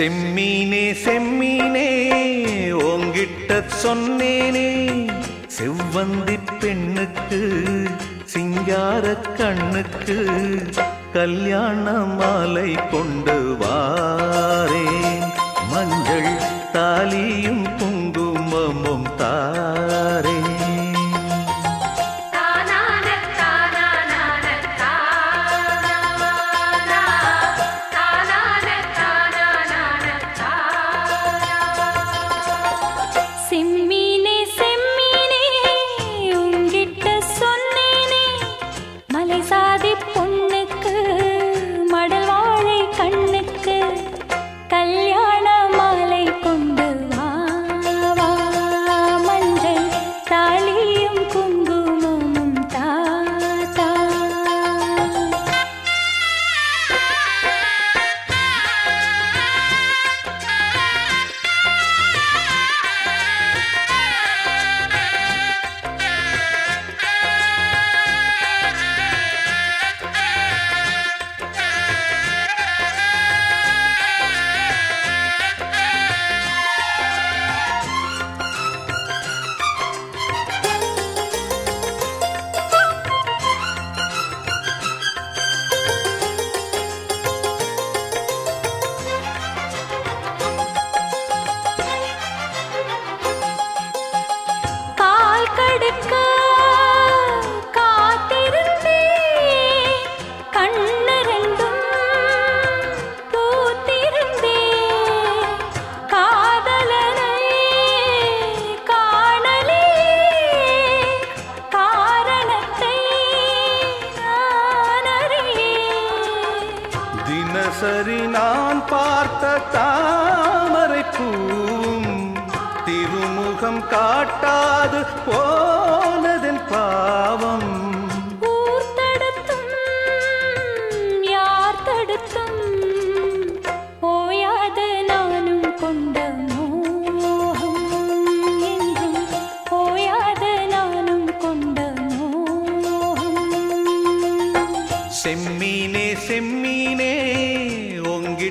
செம்மீனே செம்மீனே ஓங்கிட்ட சொன்னேனே. செவ்வந்தி பெண்ணுக்கு சிங்கார கண்ணுக்கு கல்யாண மாலை கொண்டு வா. வாழை நான் பார்த்த தாமரை பூவும் திருமுகம் காட்டாது போ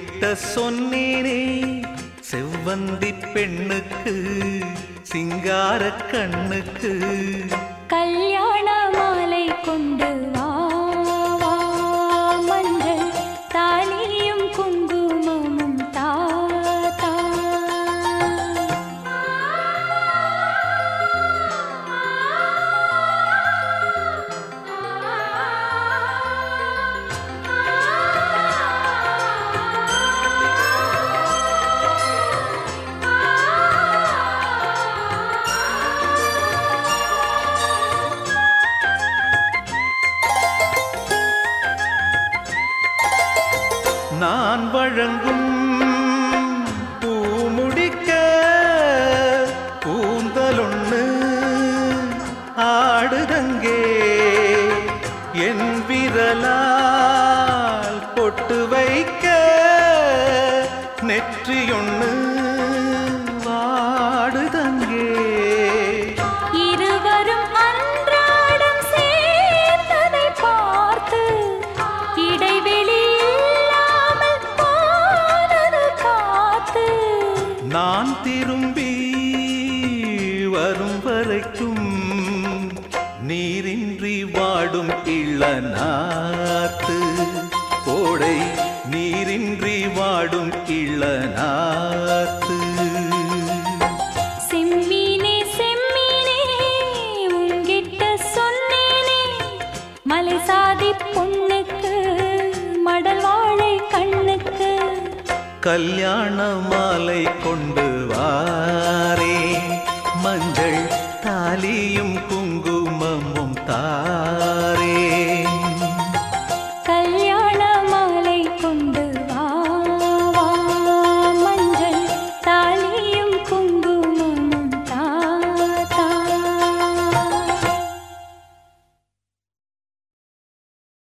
கிட்ட சொன்னேனே செவ்வந்தி பெண்ணுக்கு சிங்கார கண்ணுக்கு. கல் வழங்கும் பூ முடிக்க கூந்தலொண்ணு ஆடுதங்கே என் விரலால் பொட்டு வைக்க நெற்றியொண்ணு வாடும் இளநாத்து. கோடை நீரின்றி வாடும் இளநாத்து. செம்மீனே செம்மீனே உங்கிட்ட சொன்னேனே. மலை சாதி பொண்ணுக்கு மடல் வாழை கண்ணுக்கு. கல்யாண மாலை கொண்டு வாரே. மஞ்சள் தாலியும் தா